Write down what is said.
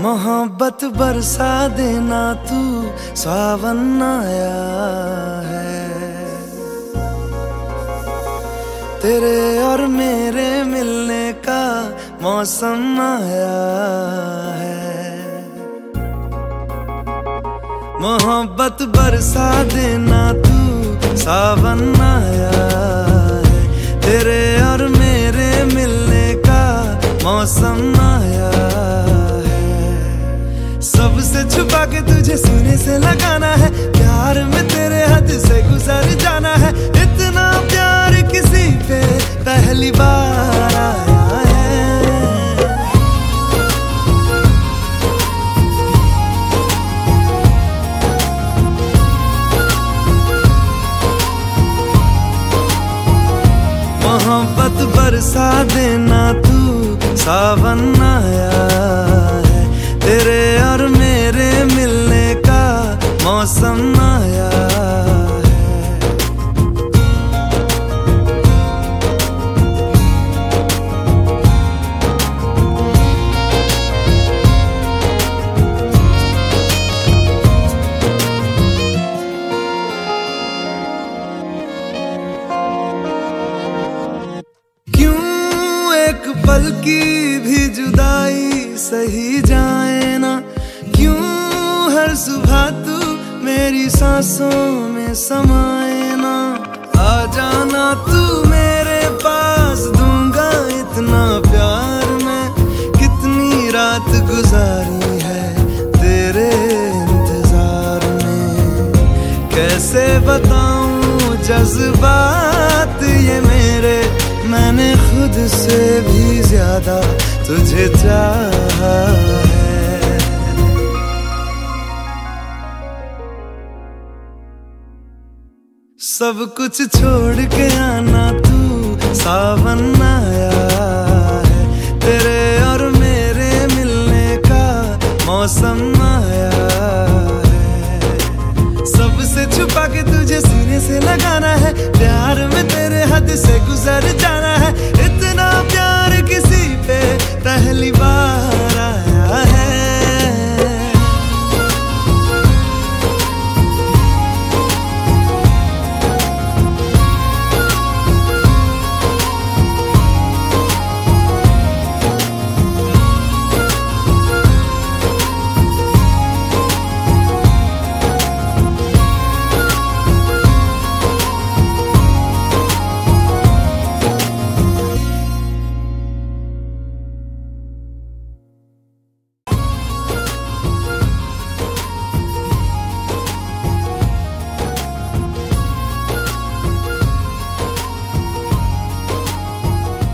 मोहब्बत बरसा देना तू सावन आया है। तेरे और मेरे मिलने का मौसम आया है। मोहब्बत बरसा देना तू सावन आया है। तेरे और मेरे मिलने का मौसम आया सबसे छुपा के तुझे सीने से लगाना है। प्यार में तेरे हद से गुजर जाना है। इतना प्यार किसी पे पहली बार मोहब्बत बरसा देना तू, सावन आया मौसम आया क्यों एक पल की भी जुदाई सही जाए ना? क्यों हर सुबह तू मेरी सांसों में समाए ना। आ जाना तू मेरे पास, दूँगा इतना प्यार मैं। कितनी रात गुजारी है तेरे इंतज़ार में। कैसे बताऊँ जज्बात ये मेरे? मैंने खुद से भी ज़्यादा तुझे चाहा। सब कुछ छोड़ के आना तू, सावन आया है। तेरे और मेरे मिलने का मौसम आया है। सबसे छुपा के तुझे सीने से लगाना है, प्यार में तेरे हद से गुजर जाना है। इतना प्यार किसी पे पहली बार